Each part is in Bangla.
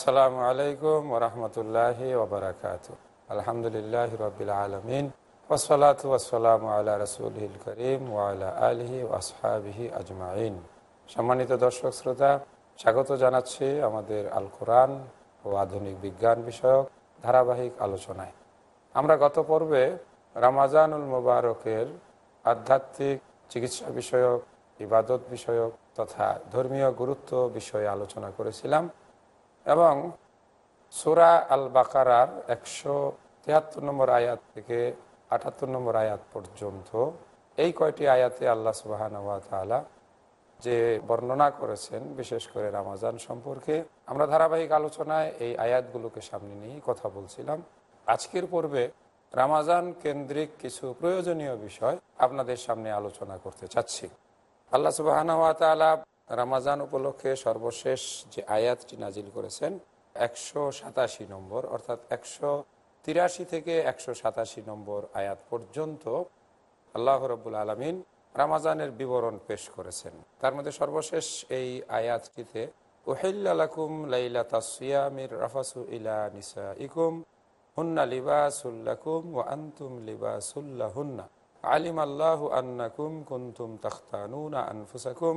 আসসালামু আলাইকুম ওরহমতুল্লাহি ওবরাকাত আলহামদুলিল্লাহ রবিল আলমিন। ওসলাত ওসালাম আল্লাহ রসুলহিল করিম ওয়ালা আলহি ওসহাবিহি আজমাইন। সম্মানিত দর্শক শ্রোতা, স্বাগত জানাচ্ছি আমাদের আল কোরআন ও আধুনিক বিজ্ঞান বিষয়ক ধারাবাহিক আলোচনায়। আমরা গত পর্বে রামাজানুল মুবারকের আধ্যাত্মিক চিকিৎসা বিষয়ক, ইবাদত বিষয়ক তথা ধর্মীয় গুরুত্ব বিষয়ে আলোচনা করেছিলাম। এবং সুরা আল বাকারার একশো তিয়াত্তর নম্বর আয়াত থেকে আটাত্তর নম্বর আয়াত পর্যন্ত এই কয়টি আয়াতে আল্লাহ সুবাহান যে বর্ণনা করেছেন, বিশেষ করে রামাজান সম্পর্কে, আমরা ধারাবাহিক আলোচনায় এই আয়াতগুলোকে সামনে নিয়েই কথা বলছিলাম। আজকের পর্বে রামাজান কেন্দ্রিক কিছু প্রয়োজনীয় বিষয় আপনাদের সামনে আলোচনা করতে চাচ্ছি। আল্লাহ সুবাহান রামাজান উপলক্ষে সর্বশেষ যে আয়াতটি নাজিল করেছেন, একশো সাতাশি নম্বর, অর্থাৎ একশো তিরাশি থেকে একশো সাতাশি নম্বর আয়াত পর্যন্ত আল্লাহ রব্বুল আলমিন রামাজানের বিবরণ পেশ করেছেন। তার মধ্যে সর্বশেষ এই আয়াতটিতে ওহিল্লাকুম লাইলা তাসিয়ামির রাফাসু ইলা নিসা ইকুম হুন্না লিবাসুল্লাকুম ও আন্তুম লিবাসুল্লাহুন্না আলিম আল্লাহ আন্নাকুম কুন্তুম তখতানুনা আনফুসাকুম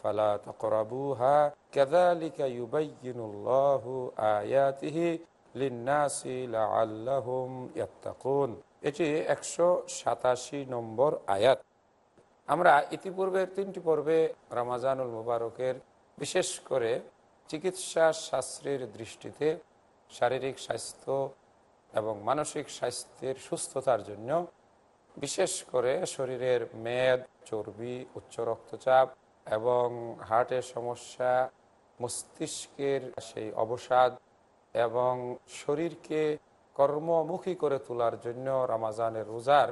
ফালা কেদালিকা আয়াতিহি এটি একশো সাতাশি নম্বর আয়াত। আমরা ইতিপূর্বে তিনটি পর্বে রামাজানুল মুবারকের বিশেষ করে চিকিৎসা শাস্ত্রের দৃষ্টিতে শারীরিক স্বাস্থ্য এবং মানসিক স্বাস্থ্যের সুস্থতার জন্য বিশেষ করে শরীরের মেদ, চর্বি, উচ্চ রক্তচাপ এবং হার্টের সমস্যা, মস্তিষ্কের সেই অবসাদ এবং শরীরকে কর্মমুখী করে তোলার জন্য রামাজানের রোজার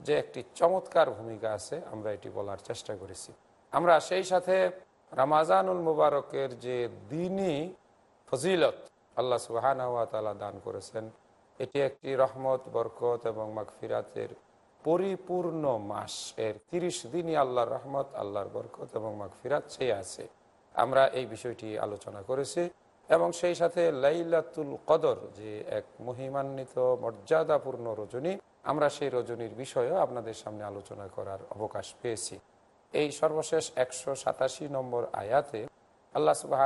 যে একটি চমৎকার ভূমিকা আছে, আমরা এটি বলার চেষ্টা করেছি। আমরা সেই সাথে রামাজানুল মুবারকের যে দিনই ফজিলত আল্লাহ সুবাহান দান করেছেন, এটি একটি রহমত, বরকত এবং মাগফিরাতের পরিপূর্ণ মাস। এর তিরিশ দিনই আল্লাহর রহমত, আল্লাহর বরকত এবং মাগফিরাত চেয়ে আছে। আমরা এই বিষয়টি আলোচনা করেছি এবং সেই সাথে লাইলাতুল কদর যে এক মহিমান্বিত, মর্যাদাপূর্ণ রজনী, আমরা সেই রজনীর বিষয়েও আপনাদের সামনে আলোচনা করার অবকাশ পেয়েছি। এই সর্বশেষ একশো সাতাশি নম্বর আয়াতে আল্লাহ সুবাহ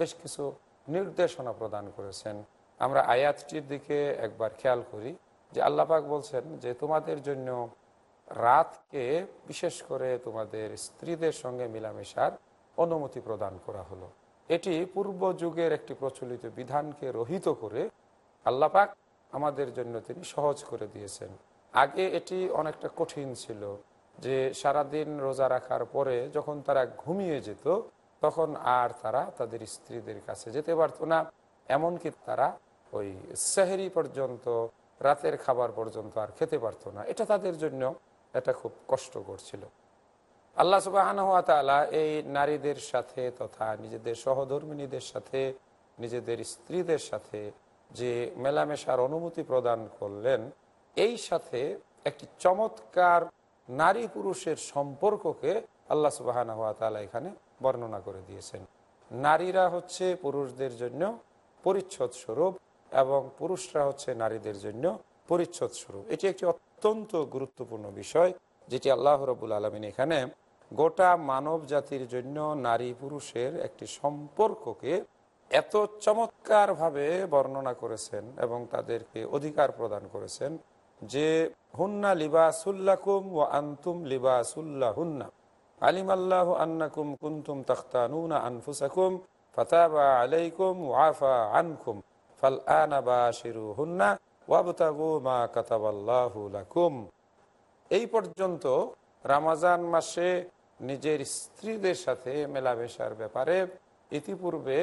বেশ কিছু নির্দেশনা প্রদান করেছেন। আমরা আয়াতটির দিকে একবার খেয়াল করি। যে আল্লাপাক বলছেন যে তোমাদের জন্য রাতকে বিশেষ করে তোমাদের স্ত্রীদের সঙ্গে মিলামেশার অনুমতি প্রদান করা হলো। এটি পূর্ব যুগের একটি প্রচলিত বিধানকে রহিত করে আল্লাপাক আমাদের জন্য তিনি সহজ করে দিয়েছেন। আগে এটি অনেকটা কঠিন ছিল যে সারাদিন রোজা রাখার পরে যখন তারা ঘুমিয়ে যেত, তখন আর তারা তাদের স্ত্রীদের কাছে যেতে পারতো না। এমনকি তারা ওই সেহেরি পর্যন্ত রাতের খাবার পর্যন্ত আর খেতে পারতো না। এটা তাদের জন্য এটা খুব কষ্ট করছিল। আল্লাহ সুবাহ এই নারীদের সাথে তথা নিজেদের সহধর্মিনীদের সাথে, নিজেদের স্ত্রীদের সাথে যে মেলামেশার অনুমতি প্রদান করলেন, এই সাথে একটি চমৎকার নারী পুরুষের সম্পর্ককে আল্লাহ সুবাহ এখানে বর্ণনা করে দিয়েছেন। নারীরা হচ্ছে পুরুষদের জন্য পরিচ্ছদ স্বরূপ এবং পুরুষরা হচ্ছে নারীদের জন্য পরিচ্ছদ স্বরূপ। এটি একটি অত্যন্ত গুরুত্বপূর্ণ বিষয়, যেটি আল্লাহ রবুল আলমিন এখানে গোটা মানব জাতির জন্য নারী পুরুষের একটি সম্পর্ককে এত চমৎকারভাবে বর্ণনা করেছেন এবং তাদেরকে অধিকার প্রদান করেছেন যে, হুন্না লিবাসুল্লাকুম ও আন্তুম লিবাসুল্লাহ হুন্না আলিম আল্লাহ আন্নাকুম কুন্তুম তখতানুনা আনফুসাকুম, ফতাবা আলাইকুম ওয়াফা আনকুম। এই পর্যন্ত রামাজান মাসে নিজের স্ত্রীদের সাথে মেলামেশার ব্যাপারে ইতিপূর্বে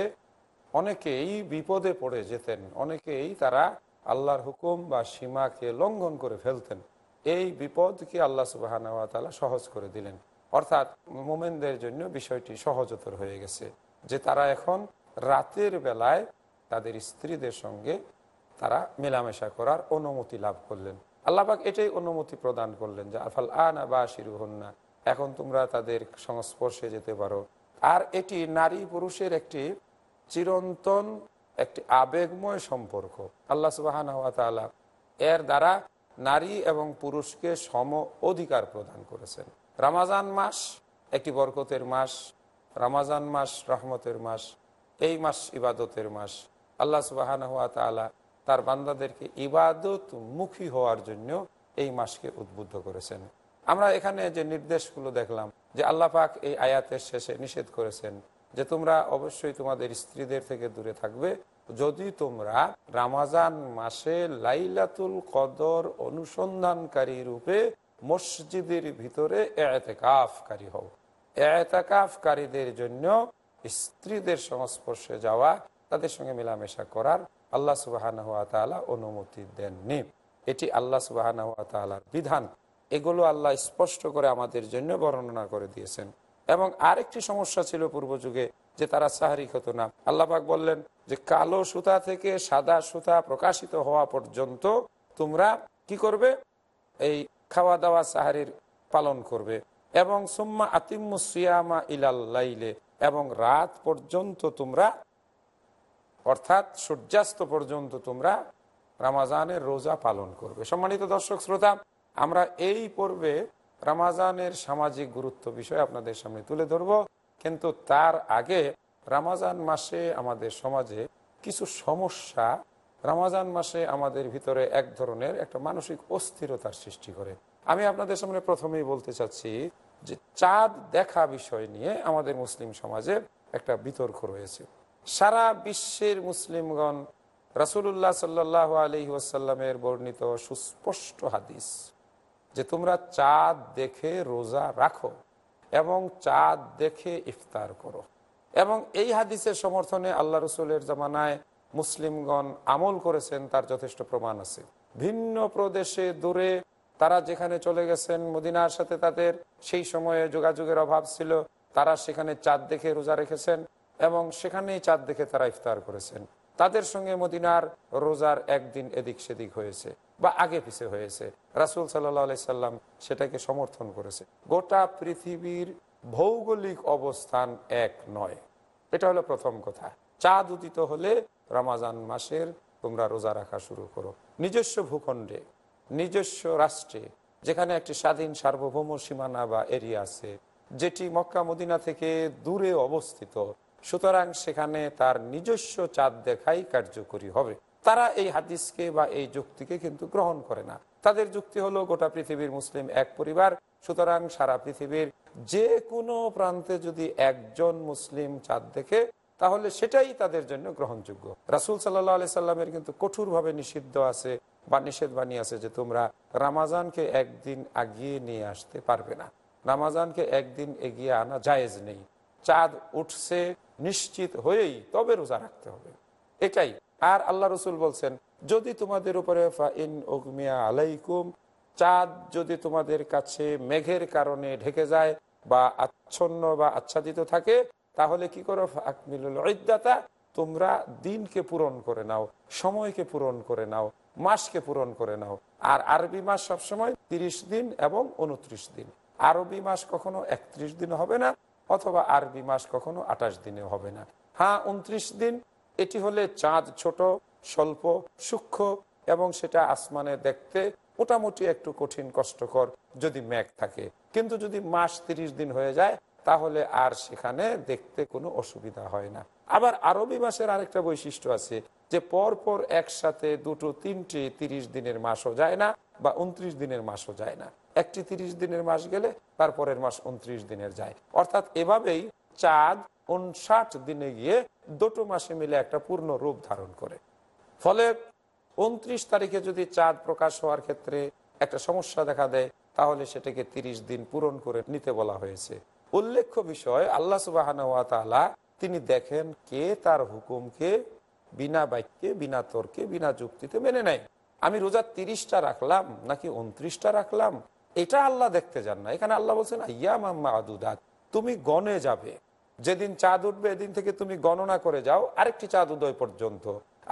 অনেকেই বিপদে পড়ে যেতেন, অনেকেই তারা আল্লাহর হুকুম বা সীমাকে লঙ্ঘন করে ফেলতেন। এই বিপদকে আল্লাহ সুবাহ সহজ করে দিলেন। অর্থাৎ মোমেনদের জন্য বিষয়টি সহজতর হয়ে গেছে যে তারা এখন রাতের বেলায় তাদের স্ত্রীদের সঙ্গে তারা মেলামেশা করার অনুমতি লাভ করলেন। আল্লাহবাক এটাই অনুমতি প্রদান করলেন যে, আফাল আনা বা শিরু শিরুহন্না এখন তোমরা তাদের সংস্পর্শে যেতে পারো। আর এটি নারী পুরুষের একটি চিরন্তন, একটি আবেগময় সম্পর্ক। আল্লাহ সুবাহ এর দ্বারা নারী এবং পুরুষকে সম অধিকার প্রদান করেছেন। রামাজান মাস একটি বরকতের মাস, রামাজান মাস রহমতের মাস, এই মাস ইবাদতের মাস। আল্লাহ সুবাহ তার বান্দাদেরকে ইবাদত মুখী হওয়ার জন্য এই মাসকে উদ্বুদ্ধ করেছেন। আমরা এখানে যে নির্দেশগুলো দেখলাম যে আল্লাহ পাক এই আয়াতের শেষে নিষেধ করেছেন যে তোমরা অবশ্যই তোমাদের স্ত্রীদের থেকে দূরে থাকবে। যদি তোমরা রামাজান মাসে লাইলাতুল কদর অনুসন্ধানকারী রূপে মসজিদের ভিতরে এতেকাফকারী হও। এতেকাফকারীদের জন্য স্ত্রীদের সংস্পর্শে যাওয়া তাদের সঙ্গে মেলামেশা করার আল্লাহ সুবাহ অনুমতি দেননি। এটি আল্লাহ সুবাহ বিধান। এগুলো আল্লাহ স্পষ্ট করে আমাদের জন্য বর্ণনা করে দিয়েছেন। এবং আরেকটি সমস্যা ছিল পূর্ব যুগে যে তারা সাহারি হতো না। আল্লাপাক বললেন যে, কালো সুতা থেকে সাদা সুতা প্রকাশিত হওয়া পর্যন্ত তোমরা কি করবে? এই খাওয়া দাওয়া সাহারির পালন করবে। এবং সুম্মা আতিমুসিয়ামা ইলাল্লাইলে এবং রাত পর্যন্ত তোমরা অর্থাৎ সূর্যাস্ত পর্যন্ত তোমরা রামাজানের রোজা পালন করবে। সম্মানিত দর্শক, শ্রোতা, আমরা এই পর্বে রামাজানের সামাজিক গুরুত্ব বিষয় আপনাদের সামনে তুলে ধরব। কিন্তু তার আগে রামাজান মাসে আমাদের সমাজে কিছু সমস্যা রামাজান মাসে আমাদের ভিতরে এক ধরনের একটা মানসিক অস্থিরতার সৃষ্টি করে। আমি আপনাদের সামনে প্রথমেই বলতে চাচ্ছি যে চাঁদ দেখা বিষয় নিয়ে আমাদের মুসলিম সমাজে একটা বিতর্ক রয়েছে। সারা বিশ্বের মুসলিমগণ রাসুল্লাহ সাল্লাহ আলি ওয়াসাল্লামের বর্ণিত সুস্পষ্ট হাদিস যে তোমরা চাঁদ দেখে রোজা রাখো এবং চাঁদ দেখে ইফতার করো। এবং এই হাদিসের সমর্থনে আল্লাহ রসুলের জামানায় মুসলিমগণ আমল করেছেন, তার যথেষ্ট প্রমাণ আছে। ভিন্ন প্রদেশে দূরে তারা যেখানে চলে গেছেন, মদিনার সাথে তাদের সেই সময়ে যোগাযোগের অভাব ছিল, তারা সেখানে চাঁদ দেখে রোজা রেখেছেন। এবং সেখানেই চাঁদ দেখে তারা ইফতার করেছেন। তাদের সঙ্গে মদিনার রোজার একদিন এদিক সেদিক হয়েছে বা আগে পিছে হয়েছে। রাসুল সাল্লাহ সাল্লাম সেটাকে সমর্থন করেছে। গোটা পৃথিবীর ভৌগোলিক অবস্থান এক নয়। এটা হলো প্রথম কথা। চাঁদ উদিত হলে রমাজান মাসের তোমরা রোজা রাখা শুরু করো। নিজস্ব ভূখণ্ডে, নিজস্ব রাষ্ট্রে, যেখানে একটি স্বাধীন সার্বভৌম সীমানা বা এরিয়া আছে, যেটি মক্কা মদিনা থেকে দূরে অবস্থিত সুতরাং সেখানে তার নিজস্ব চাঁদ দেখাই কার্যকরী হবে। তারা এই হাদিসকে বা এই যুক্তিকে কিন্তু গ্রহণ করে না। তাদের যুক্তি হলো, গোটা পৃথিবীর মুসলিম এক পরিবার, সুতরাং সারা পৃথিবীর যে কোনো প্রান্তে যদি একজন মুসলিম চাঁদ দেখে, তাহলে সেটাই তাদের জন্য গ্রহণযোগ্য। রাসুল সাল্লাহ আলি সাল্লামের কিন্তু কঠোরভাবে নিষিদ্ধ আছে বা নিষেধ আছে যে তোমরা রামাজানকে একদিন আগিয়ে নিয়ে আসতে পারবে না। রামাজানকে একদিন এগিয়ে আনা জায়েজ নেই। চাঁদ উঠছে নিশ্চিত হয়েই তবে রোজা রাখতে হবে। এটাই। আর আল্লাহ রসুল বলছেন, যদি তোমাদের উপরে আলাইকুম, চাঁদ যদি তোমাদের কাছে মেঘের কারণে ঢেকে যায় বা আচ্ছন্ন বা আচ্ছাদিত থাকে, তাহলে কি করো? ইদ্দাতা, তোমরা দিনকে পূরণ করে নাও, সময়কে পূরণ করে নাও, মাসকে পূরণ করে নাও। আর আরবি মাস সবসময় তিরিশ দিন এবং উনত্রিশ দিন। আরবি মাস কখনো একত্রিশ দিন হবে না অথবা আরবি মাস কখনো আঠাশ দিনে হবে না। হ্যাঁ উনত্রিশ দিন, এটি হলে চাঁদ ছোট, স্বল্প, সূক্ষ্ম এবং সেটা আসমানে দেখতে মোটামুটি একটু কঠিন, কষ্টকর যদি মেঘ থাকে। কিন্তু যদি মাস তিরিশ দিন হয়ে যায়, তাহলে আর সেখানে দেখতে কোনো অসুবিধা হয় না। আবার আরবি মাসের আরেকটা বৈশিষ্ট্য আছে যে পর পর একসাথে দুটো, তিনটি তিরিশ দিনের মাসও যায় না বা উনত্রিশ দিনের মাসও যায় না। একটি তিরিশ দিনের মাস গেলে তারপরের মাস উনত্রিশ দিনের যায়। অর্থাৎ এভাবেই চাঁদ উনষাট দিনে গিয়ে দুটো মাসে মিলে একটা পূর্ণ রূপ ধারণ করে। ফলে উনত্রিশ তারিখে যদি চাঁদ প্রকাশ হওয়ার ক্ষেত্রে একটা সমস্যা দেখা দেয়, তাহলে সেটাকে তিরিশ দিন পূরণ করে নিতে বলা হয়েছে। উল্লেখ্য বিষয়, আল্লাহ সুবাহ তিনি দেখেন কে তার হুকুমকে বিনা বাক্যে, বিনা তর্কে, বিনা যুক্তিতে মেনে নেয়। আমি রোজা তিরিশটা রাখলাম নাকি উনত্রিশটা রাখলাম? এটা আল্লাহ দেখতে যান না। এখানে আল্লাহ বলছেন তুমি গনে যাবে। যেদিন চাঁদ উঠবে, এদিন থেকে তুমি গণনা করে যাও। আরেকটি চাঁদ উদয় পর্যন্ত।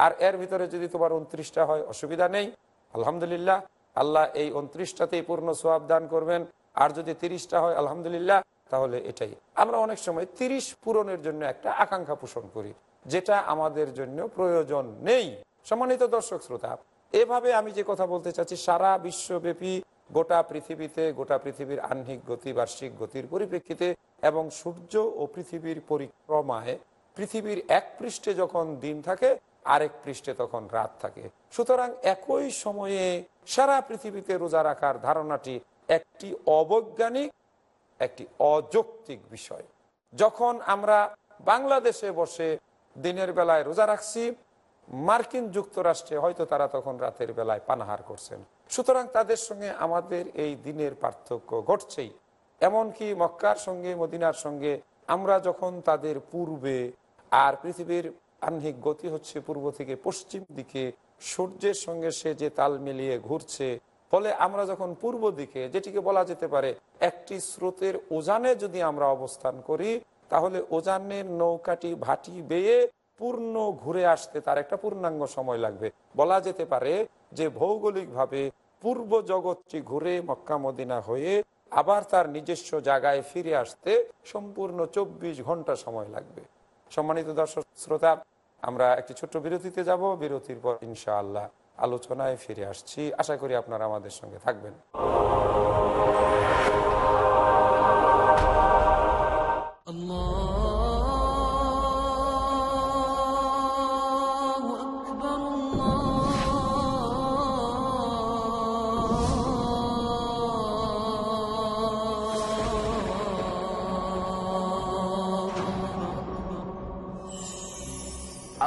আর এর ভিতরে যদি তোমার উনত্রিশটা হয়, অসুবিধা নেই। আলহামদুলিল্লাহ, আল্লাহ এই উনত্রিশটাতেই পূর্ণ সোয়াব দান করবেন। আর যদি তিরিশটা হয়, আলহামদুলিল্লাহ, তাহলে এটাই। আমরা অনেক সময় তিরিশ পূরণের জন্য একটা আকাঙ্ক্ষা পোষণ করি, যেটা আমাদের জন্য প্রয়োজন নেই। সম্মানিত দর্শক শ্রোতা, এভাবে আমি যে কথা বলতে চাচ্ছি, সারা বিশ্বব্যাপী গোটা পৃথিবীতে, গোটা পৃথিবীর আহ্নিক গতি, বার্ষিক গতির পরিপ্রেক্ষিতে এবং সূর্য ও পৃথিবীর পরিক্রমায় পৃথিবীর এক পৃষ্ঠে যখন দিন থাকে, আরেক পৃষ্ঠে তখন রাত থাকে। সুতরাং একই সময়ে সারা পৃথিবীতে রোজা রাখার ধারণাটি একটি অবৈজ্ঞানিক, একটি অযৌক্তিক বিষয়। যখন আমরা বাংলাদেশে বসে দিনের বেলায় রোজা রাখছি, মার্কিন যুক্তরাষ্ট্রে হয়তো তারা তখন রাতের বেলায় পানাহার করছেন। সুতরাং তাদের সঙ্গে আমাদের এই দিনের পার্থক্য ঘটছেই। এমনকি মক্কার সঙ্গে, মদিনার সঙ্গে আমরা যখন তাদের পূর্বে আর পৃথিবীর আহ্নিক গতি হচ্ছে পূর্ব থেকে পশ্চিম দিকে, সূর্যের সঙ্গে সে যে তাল মিলিয়ে ঘুরছে, ফলে আমরা যখন পূর্ব দিকে, যেটিকে বলা যেতে পারে একটি স্রোতের ওজানে যদি আমরা অবস্থান করি, তাহলে ওজানের নৌকাটি ভাটি বেয়ে পূর্ণ ঘুরে আসতে তার একটা পূর্ণাঙ্গ সময় লাগবে। বলা যেতে পারে যে ভৌগোলিকভাবে পূর্ব জগৎটি ঘুরে মক্কা মদিনা হয়ে আবার তার নিজস্ব জায়গায় ফিরে আসতে সম্পূর্ণ চব্বিশ ঘণ্টা সময় লাগবে। সম্মানিত দর্শক, শ্রোতা, আমরা একটি ছোট্ট বিরতিতে যাব। বিরতির পর ইনশাআল্লাহ আলোচনায় ফিরে আসছি। আশা করি আপনারা আমাদের সঙ্গে থাকবেন।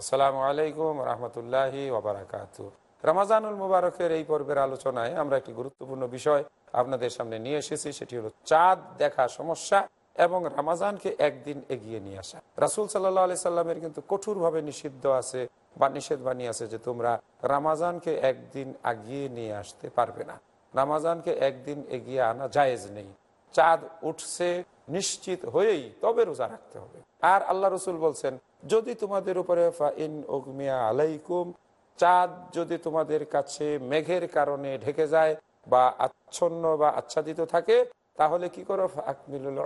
আসসালামু আলাইকুম রহমতুল্লাহি ওবরাকাত রমাজানুল মুবারকের এই পর্বের আলোচনায় আমরা একটি গুরুত্বপূর্ণ বিষয় আপনাদের সামনে নিয়ে এসেছি, সেটি হলো চাঁদ দেখা সমস্যা এবং রামাজানকে একদিন এগিয়ে নিয়ে আসা। রাসুল সাল্লাহ আলি সাল্লামের কিন্তু কঠোরভাবে নিষিদ্ধ আছে বা নিষেধ বানিয়ে আছে যে তোমরা রামাজানকে একদিন আগিয়ে নিয়ে আসতে পারবে না। রামাজানকে একদিন এগিয়ে আনা জায়েজ নেই। চাঁদ উঠছে নিশ্চিত হয়েই তবে রোজা রাখতে হবে। আর আল্লাহ রসুল বলছেন যদি তোমাদের উপরে ফাইন ওগমিয়া আলাইকুম, চাঁদ যদি তোমাদের কাছে মেঘের কারণে ঢেকে যায় বা আচ্ছন্ন বা আচ্ছাদিত থাকে, তাহলে কি করো? আকমিলুল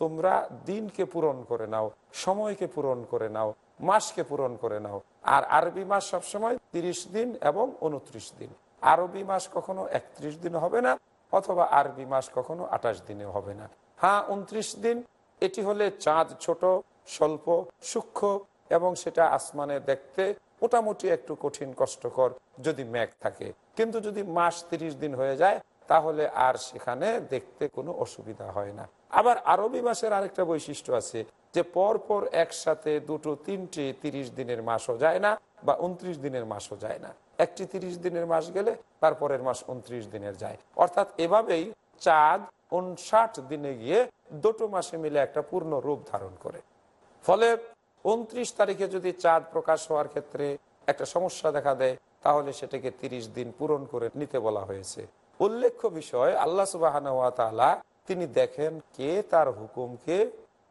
তোমরা দিনকে পূরণ করে নাও, সময়কে পূরণ করে নাও, মাসকে পূরণ করে নাও। আর আরবি মাস সবসময় তিরিশ দিন এবং উনত্রিশ দিন। আরবি মাস কখনো একত্রিশ দিন হবে না, অথবা আরবি মাস কখনো আঠাশ দিনে হবে না। হ্যাঁ উনত্রিশ দিন, এটি হলে চাঁদ ছোট স্বল্প, সূক্ষ্ম এবং সেটা আসমানে দেখতে মোটামুটি একটু কঠিন, কষ্টকর যদি মেঘ থাকে। কিন্তু যদি মাস তিরিশ দিন হয়ে যায়, তাহলে আর সেখানে দেখতে কোনো অসুবিধা হয় না। আবার আরবি মাসের আরেকটা বৈশিষ্ট্য আছে যে পর পর একসাথে দুটো, তিনটে তিরিশ দিনের মাসও যায় না বা উনত্রিশ দিনের মাসও যায় না। একটি তিরিশ দিনের মাস গেলে তারপরের মাস উনত্রিশ দিনের যায়। অর্থাৎ এভাবেই চাঁদ উনষাট দিনে গিয়ে দুটো মাসে মিলে একটা পূর্ণ রূপ ধারণ করে। ফলে উনত্রিশ তারিখে যদি চাঁদ প্রকাশ হওয়ার ক্ষেত্রে একটা সমস্যা দেখা দেয়, তাহলে সেটাকে তিরিশ দিন পূরণ করে নিতে বলা হয়েছে। উল্লেখ্য বিষয়, আল্লাহ সুবাহ তিনি দেখেন কে তার হুকুমকে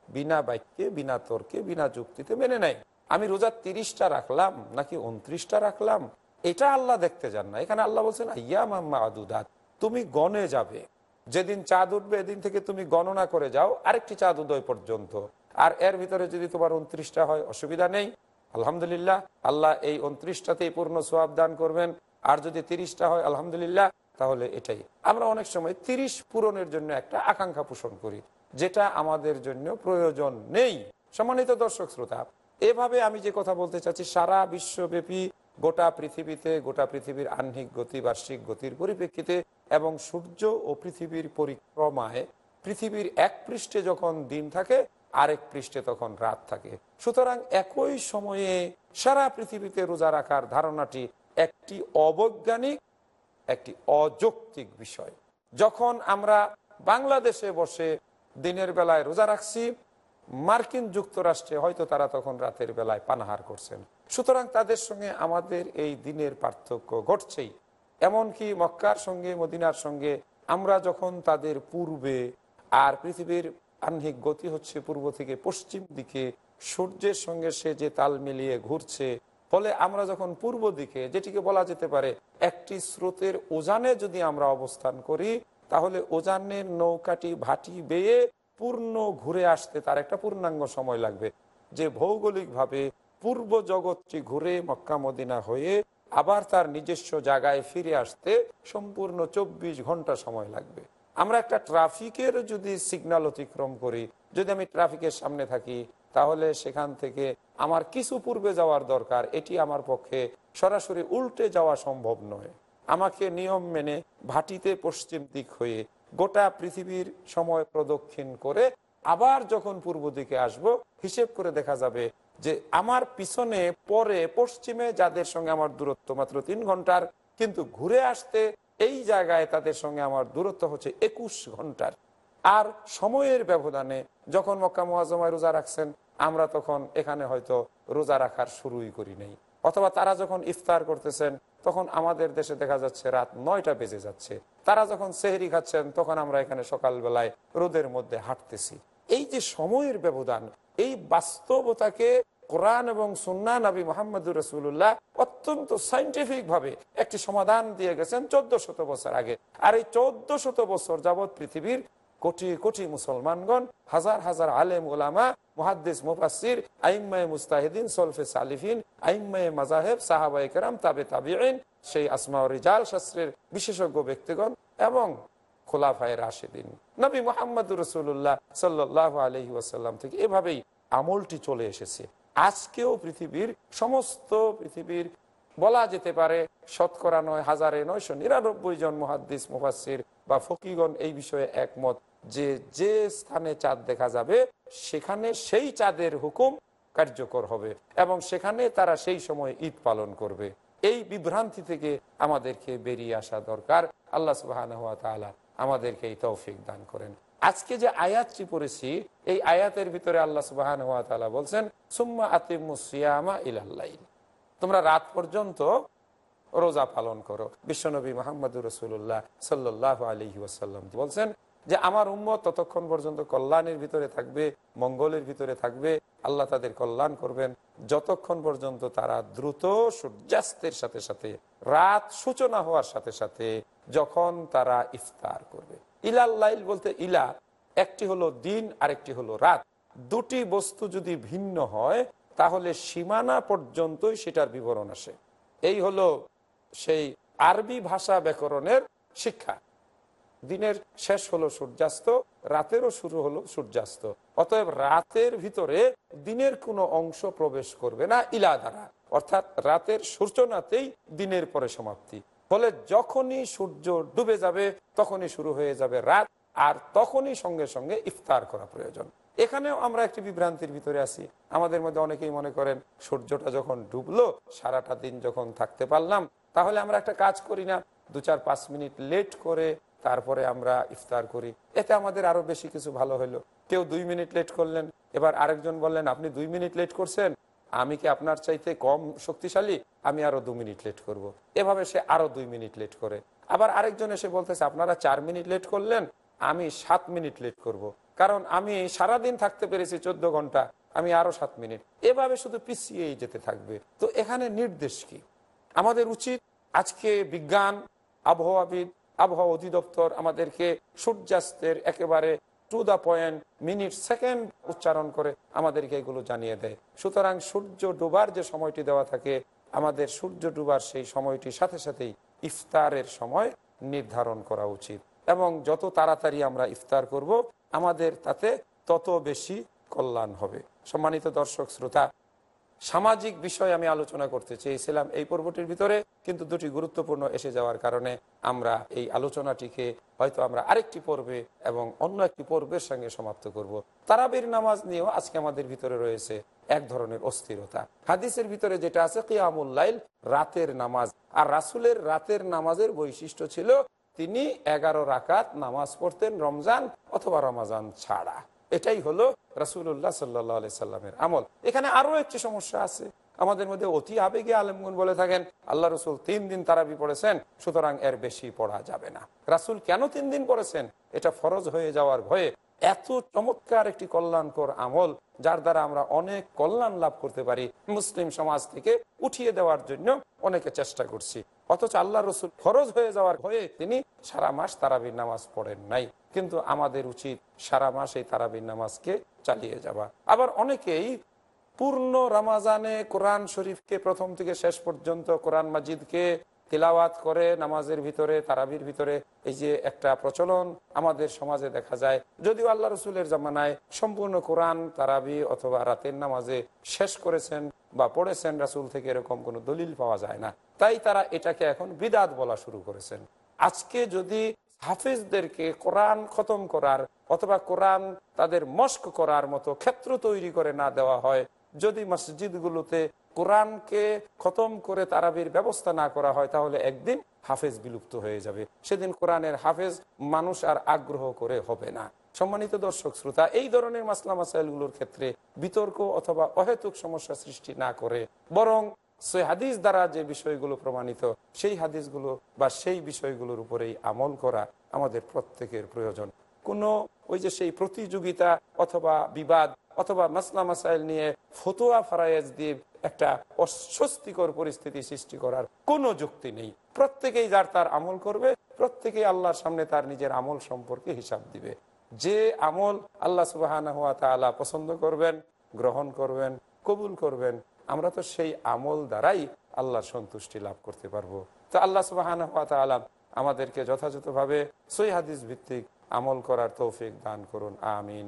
বিনা বাক্যে, বিনা তর্কে, বিনা যুক্তিতে মেনে নেয়। আমি রোজা তিরিশটা রাখলাম নাকি উনত্রিশটা রাখলাম? এটা আল্লাহ দেখতে যান না। এখানে আল্লাহ বলছেন ইয়া মাম্মা আদুদাত তুমি গনে যাবে। যেদিন চাঁদ উঠবে, এদিন থেকে তুমি গণনা করে যাও। আরেকটি চাঁদ উদয় পর্যন্ত। আর এর ভিতরে যদি তোমার উনত্রিশটা হয়, অসুবিধা নেই। আলহামদুলিল্লাহ, আল্লাহ এই উনত্রিশটাতেই পূর্ণ সোয়াব দান করবেন। আর যদি তিরিশটা হয়, আলহামদুলিল্লাহ, তাহলে এটাই। আমরা অনেক সময় তিরিশ পূরণের জন্য একটা আকাঙ্ক্ষা পোষণ করি, যেটা আমাদের জন্য প্রয়োজন নেই। সম্মানিত দর্শক শ্রোতা, এভাবে আমি যে কথা বলতে চাচ্ছি, সারা বিশ্বব্যাপী গোটা পৃথিবীতে, গোটা পৃথিবীর আহ্নিক গতি, বার্ষিক গতির পরিপ্রেক্ষিতে এবং সূর্য ও পৃথিবীর পরিক্রমায়, পৃথিবীর এক পৃষ্ঠে যখন দিন থাকে আরেক পৃষ্ঠে তখন রাত থাকে। সুতরাং একই সময়ে সারা পৃথিবীতে রোজা রাখার ধারণাটি একটি অবৈজ্ঞানিক, একটি অযৌক্তিক বিষয়। যখন আমরা বাংলাদেশে বসে দিনের বেলায় রোজা রাখছি, মার্কিন যুক্তরাষ্ট্রে হয়তো তারা তখন রাতের বেলায় পানাহার করছেন। সুতরাং তাদের সঙ্গে আমাদের এই দিনের পার্থক্য ঘটছেই। এমনকি মক্কার সঙ্গে, মদিনার সঙ্গে আমরা যখন তাদের পূর্বে আর পৃথিবীর আহ্নিক গতি হচ্ছে পূর্ব থেকে পশ্চিম দিকে। সূর্যের সঙ্গে সে যে তাল মিলিয়ে ঘুরছে, ফলে আমরা যখন পূর্ব দিকে, যেটিকে বলা যেতে পারে একটি স্রোতের ওজানে যদি আমরা অবস্থান করি, তাহলে ওজানের নৌকাটি ভাটি বেয়ে পূর্ণ ঘুরে আসতে তার একটা পূর্ণাঙ্গ সময় লাগবে। যে ভৌগোলিকভাবে পূর্ব জগৎটি ঘুরে মক্কা মদিনা হয়ে আবার তার নিজস্ব জায়গায় ফিরে আসতে সম্পূর্ণ চব্বিশ ঘণ্টা সময় লাগবে। আমরা একটা ট্রাফিকের যদি সিগন্যাল অতিক্রম করি, যদি আমি ট্রাফিকের সামনে থাকি, তাহলে সেখান থেকে আমার কিছু পূর্বে যাওয়ার দরকার, এটি আমার পক্ষে সরাসরি উল্টে যাওয়া সম্ভব নয়। আমাকে নিয়ম মেনে ভাটিতে পশ্চিম দিক হয়ে গোটা পৃথিবীর সময় প্রদক্ষিণ করে আবার যখন পূর্ব দিকে আসব, হিসেব করে দেখা যাবে যে আমার পিছনে, পরে, পশ্চিমে যাদের সঙ্গে আমার দূরত্ব মাত্র তিন ঘণ্টার, কিন্তু ঘুরে আসতে এই জায়গায় তাদের সঙ্গে আমার দূরত্ব হচ্ছে একুশ ঘণ্টার। আর সময়ের ব্যবধানে যখন মক্কা মহাজমায় রোজা রাখছেন, আমরা তখন এখানে হয়তো রোজা রাখার শুরুই করি নাই। অথবা তারা যখন ইফতার করতেছেন, তখন আমাদের দেশে দেখা যাচ্ছে রাত নয়টা বেজে যাচ্ছে। তারা যখন সেহরি খাচ্ছেন, তখন আমরা এখানে সকালবেলায় রোদের মধ্যে হাঁটতেছি। এই যে সময়ের ব্যবধান, এই বাস্তবতাকে কোরআন এবং সুন্না নবী মোহাম্মদুর রসুল্লাহ অত্যন্ত সাইন্টিফিক ভাবে একটি সমাধান দিয়ে গেছেন চোদ্দ শত বছর আগে। আর এই চোদ্দ শত বছর যাবৎ পৃথিবীর কোটি কোটি মুসলমানগণ, হাজার হাজার আলেম ওলামা মুহাদ্দিস মুফাসির আইম্মায় মুস্তাহিদিন, সলফে সালিফিন আইম্মায় মাজাহেব সাহাবাই কেরাম, তাবে তাবিন সেই আসমা রিজাল শাস্ত্রের বিশেষজ্ঞ ব্যক্তিগণ এবং খোলাফায় রাশেদিন। নবী মোহাম্মদ রসুল্লাহ সাল্লাহ আলহি ওয়াসাল্লাম থেকে এভাবেই আমলটি চলে এসেছে। আজকেও পৃথিবীর সমস্ত পৃথিবীর বলা যেতে পারে শতকরা নয় হাজারে নয়শো নিরানব্বই জন মহাদ্দিস মুফাসির বা ফকিগণ এই বিষয়ে একমত যে যে স্থানে চাঁদ দেখা যাবে, সেখানে সেই চাঁদের হুকুম কার্যকর হবে এবং সেখানে তারা সেই সময় ঈদ পালন করবে। এই বিভ্রান্তি থেকে আমাদেরকে বেরিয়ে আসা দরকার। আল্লাহ সুবাহ আমাদেরকে এই তৌফিক দান করেন। আজকে যে আয়াতটি পড়েছি, এই আয়াতের ভিতরে আল্লাহ সুবাহ বলছেন, সুম্মা আতিমুসিয়ামা ইলাল্লাইল তোমরা রাত পর্যন্ত রোজা পালন করো। বিশ্বনবী মোহাম্মদ রসুল্লাহ সাল্লাহ আলহি ওয়াসাল্লাম বলছেন যে, আমার উম্মত ততক্ষণ পর্যন্ত কল্যাণের ভিতরে থাকবে, মঙ্গলের ভিতরে থাকবে, আল্লাহ তাদের কল্যাণ করবেন। যতক্ষণ পর্যন্ত তারা দ্রুত সূর্যাস্তের সাথে সাথে, রাত সূচনা হওয়ার সাথে সাথে, যখন তারা ইফতার করবে। ইলাল্লাইল বলতে ইলা, একটি হলো দিন, আরেকটি হলো রাত। দুটি বস্তু যদি ভিন্ন হয়, তাহলে সীমানা পর্যন্তই সেটার বিবরণ আসে। এই হলো সেই আরবি ভাষা ব্যাকরণের শিক্ষা। দিনের শেষ হলো সূর্যাস্ত, রাতেরও শুরু হলো সূর্যাস্ত। অতএব রাতের ভিতরে দিনের কোনো অংশ প্রবেশ করবে না ইলা দ্বারা। অর্থাৎ রাতের সূচনাতেই দিনের পরে সমাপ্তি। ফলে যখনই সূর্য ডুবে যাবে, তখনই শুরু হয়ে যাবে রাত, আর তখনই সঙ্গে সঙ্গে ইফতার করা প্রয়োজন। এখানেও আমরা একটি বিভ্রান্তির ভিতরে আছি। আমাদের মধ্যে অনেকেই মনে করেন, সূর্যটা যখন ডুবলো, সারাটা দিন যখন থাকতে পারলাম, তাহলে আমরা একটা কাজ করি না। দু চার পাঁচ মিনিট লেট করে তারপরে আমরা ইফতার করি। এতে আমাদের আরও বেশি কিছু ভালো হলো। কেউ দুই মিনিট লেট করলেন, এবার আরেকজন বললেন, আপনি দুই মিনিট লেট করছেন? আমি কি আপনার চাইতে কম শক্তিশালী? আমি আরও দু মিনিট লেট করব। এভাবে সে আরও দুই মিনিট লেট করে। আবার আরেকজন এসে বলতেছে, আপনারা চার মিনিট লেট করলেন, আমি সাত মিনিট লেট করব। কারণ আমি সারাদিন থাকতে পেরেছি চোদ্দ ঘণ্টা, আমি আরও সাত মিনিট। এভাবে শুধু পিছিয়েই যেতে থাকবে। তো এখানে নির্দেশ কি? আমাদের উচিত আজকে বিজ্ঞান, আবহাওয়াবিদ, আবহাওয়া অধিদপ্তর আমাদেরকে সূর্যাস্তের একেবারে to the point minute second উচ্চারণ করে আমাদেরকে এগুলো জানিয়ে দেয়। সুতরাং সূর্য ডোবার যে সময়টি দেওয়া থাকে আমাদের সূর্য ডুবার সেই সময়টির সাথে সাথেই ইফতারের সময় নির্ধারণ করা উচিত এবং যত তাড়াতাড়ি আমরা ইফতার করব, আমাদের তাতে তত বেশি কল্যাণ হবে সম্মানিত দর্শক, শ্রোতা, সামাজিক বিষয় আমি আলোচনা করতে চেয়েছিলাম এই পর্বটির ভিতরে, কিন্তু দুটি গুরুত্বপূর্ণ এসে যাওয়ার কারণে আমরা এই আলোচনাটিকে হয়তো আমরা আরেকটি পর্বে এবং অন্য একটি পর্বের সঙ্গে সমাপ্ত করব। তারাবির নামাজ নিয়েও আজকে আমাদের ভিতরে রয়েছে এক ধরনের অস্থিরতা। হাদিসের ভিতরে যেটা আছে কিয়ামুল্লাইল রাতের নামাজ। আর রাসুলের রাতের নামাজের বৈশিষ্ট্য ছিল, তিনি এগারো রাকাত নামাজ পড়তেন রমজান অথবা রমাজান ছাড়া। এটাই হলো রাসুল্লাহ সাল্লাহ সাল্লামের আমল। এখানে আরও একটি সমস্যা আছে। আমাদের মধ্যে অতি আবেগে আলমগুন বলে থাকেন, আল্লাহ রসুল তিন দিন তারাবি পড়েছেন, সুতরাং এর বেশি পড়া যাবে না। রাসুল কেন তিন দিন পড়েছেন? এটা ফরজ হয়ে যাওয়ার ভয়ে এত চমৎকার একটি কল্যাণকর আমল, যার দ্বারা আমরা অনেক কল্যাণ লাভ করতে পারি মুসলিম সমাজ থেকে উঠিয়ে দেওয়ার জন্য অনেকে চেষ্টা করছি। অথচ আল্লাহ রসুল খরচ হয়ে যাওয়ার ভয়ে তিনি সারা মাস তারাবির নামাজ পড়েন নাই। কিন্তু আমাদের উচিত সারা মাস এই তারাবির নামাজকে চালিয়ে যাওয়া। আবার অনেকেই পূর্ণ রামাজানে কোরআন শরীফকে প্রথম থেকে শেষ পর্যন্ত কোরআন মাজিদকে তিলাওয়াত করে নামাজের ভিতরে, তারাবির ভিতরে, এই যে একটা প্রচলন আমাদের সমাজে দেখা যায়। যদিও আল্লাহ রসুলের জামানায় সম্পূর্ণ কোরআন, তারাবি অথবা রাতের নামাজে শেষ করেছেন বা পড়েছেন রাসুল থেকে এরকম কোনো দলিল পাওয়া যায় না। তাই তারা এটাকে এখন বিদাত বলা শুরু করেছেন। আজকে যদি হাফিজদেরকে কোরআন খতম করার অথবা কোরআন তাদের মস্ক করার মতো ক্ষেত্র তৈরি করে না দেওয়া হয়, যদি মসজিদগুলোতে কোরআনকে খতম করে তারাবির ব্যবস্থা না করা হয়, তাহলে একদিন হাফেজ বিলুপ্ত হয়ে যাবে। সেদিন কোরআনের হাফেজ মানুষ আর আগ্রহ করে হবে না। সম্মানিত দর্শক শ্রোতা, এই ধরনের মাসলা মাসাইলগুলোর ক্ষেত্রে বিতর্ক অথবা অহেতুক সমস্যা সৃষ্টি না করে, বরং সেই হাদিস দ্বারা যে বিষয়গুলো প্রমাণিত, সেই হাদিসগুলো বা সেই বিষয়গুলোর উপরেই আমল করা আমাদের প্রত্যেকের প্রয়োজন। কোনো ওই যে সেই প্রতিযোগিতা অথবা বিবাদ অথবা মাসলা মাসাইল নিয়ে ফতোয়া ফারায়েজ দিয়ে একটা অস্বস্তিকর পরিস্থিতি সৃষ্টি করার কোনো যুক্তি নেই। প্রত্যেকেই যার তার আমল করবে, প্রত্যেকেই আল্লাহর সামনে তার নিজের আমল সম্পর্কে হিসাব দিবে। যে আমল আল্লাহ সুবাহ পছন্দ করবেন, গ্রহণ করবেন, কবুল করবেন, আমরা তো সেই আমল দ্বারাই আল্লাহর সন্তুষ্টি লাভ করতে পারব। তো আল্লাহ সুবাহ আমাদেরকে যথাযথভাবে সই হাদিস ভিত্তিক আমল করার তৌফিক দান করুন, আমিন।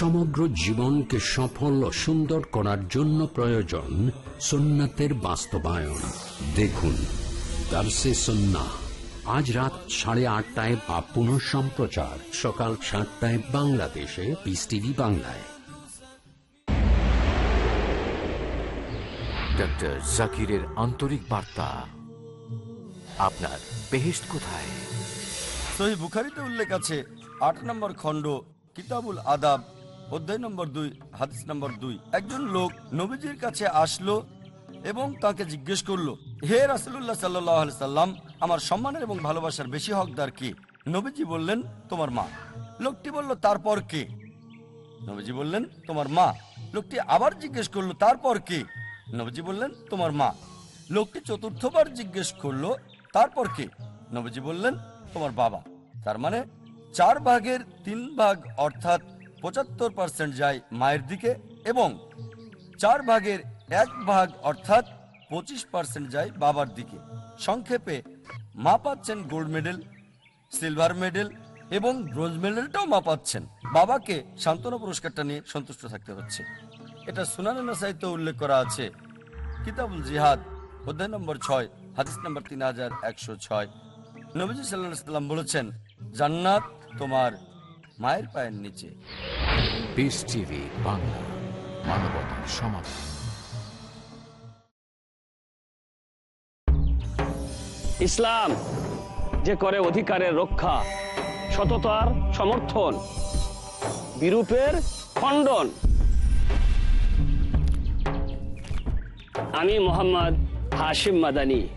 সমগ্র জীবনকে সফল ও সুন্দর করার জন্য প্রয়োজন সুন্নাতের বাস্তবায়ন। দেখুন দার্সে সন্না আজ রাত সাড়ে আটটায় বা পুনঃ সম্প্রচার। সকাল সাতটায় বাংলাদেশে। পিস টিভি বাংলায়। ডক্টর জাকিরের আন্তরিক বার্তা। আপনার বেহেস্ট কোথায়? সহি বুখারিতে উল্লেখ আছে আট নম্বর খণ্ড কিতাবুল আদাব। অধ্যায় নম্বর দুই, হাদিস নম্বর দুই। একজন লোক নবীজির কাছে আসলো এবং তাকে জিজ্ঞেস করল, হে রাসুল্লাহ সাল্লাহ সাল্লাম, আমার সম্মানের এবং ভালোবাসার বেশি হকদার কে? নবীজি বললেন, তোমার মা। লোকটি বলল, তারপর কে? নবীজি বললেন, তোমার মা। লোকটি আবার জিজ্ঞেস করল, তারপর কে? নবীজি বললেন, তোমার মা। লোকটি চতুর্থবার জিজ্ঞেস করল, তারপর কে? নবীজি বললেন, তোমার বাবা। তার মানে চার ভাগের তিন ভাগ অর্থাৎ পঁচাত্তর পার্সেন্ট যায় মায়ের দিকে এবং চার ভাগের এক ভাগ অর্থাৎ পঁচিশ পার্সেন্ট যায় বাবার দিকে। সংক্ষেপে, মা পাচ্ছেন গোল্ড মেডেল সিলভার মেডেল এবং ব্রোঞ্জ মেডেলটাও মা পাচ্ছেন। বাবাকে সান্ত্বনা পুরস্কারটা নিয়ে সন্তুষ্ট থাকতে হচ্ছে। এটা সুনানা সাহিত্য উল্লেখ করা আছে। কিতাবুল জিহাদ, অধ্যায় নম্বর ছয়, হাদিস নম্বর তিন হাজার একশো ছয়। নবীজি সাল্লাহ সাল্লাম বলেছেন, জান্নাত তোমার মায়ের পায়ের নিচে। পিস টিভি বাংলা মানবতার সমাধান। ইসলাম যে করে অধিকারের রক্ষা সততার সমর্থন বিরূপের খণ্ডন। আমি মোহাম্মদ হাশিম মাদানি।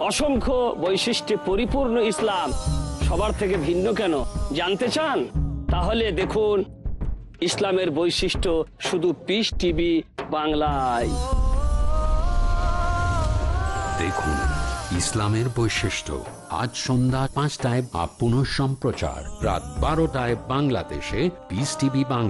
অসংখ্য বৈশিষ্ট্যে পরিপূর্ণ ইসলাম। সবার থেকে ভিন্ন কেন? জানতে চান? তাহলে দেখুন, ইসলামের বৈশিষ্ট্য শুধু পিস টিভি বাংলায়। দেখুন, ইসলামের বৈশিষ্ট্য। আজ সন্ধ্যা পাঁচটায় বা পুনঃ সম্প্রচার রাত বারোটায় বাংলাদেশে পিস টিভি বাংলা।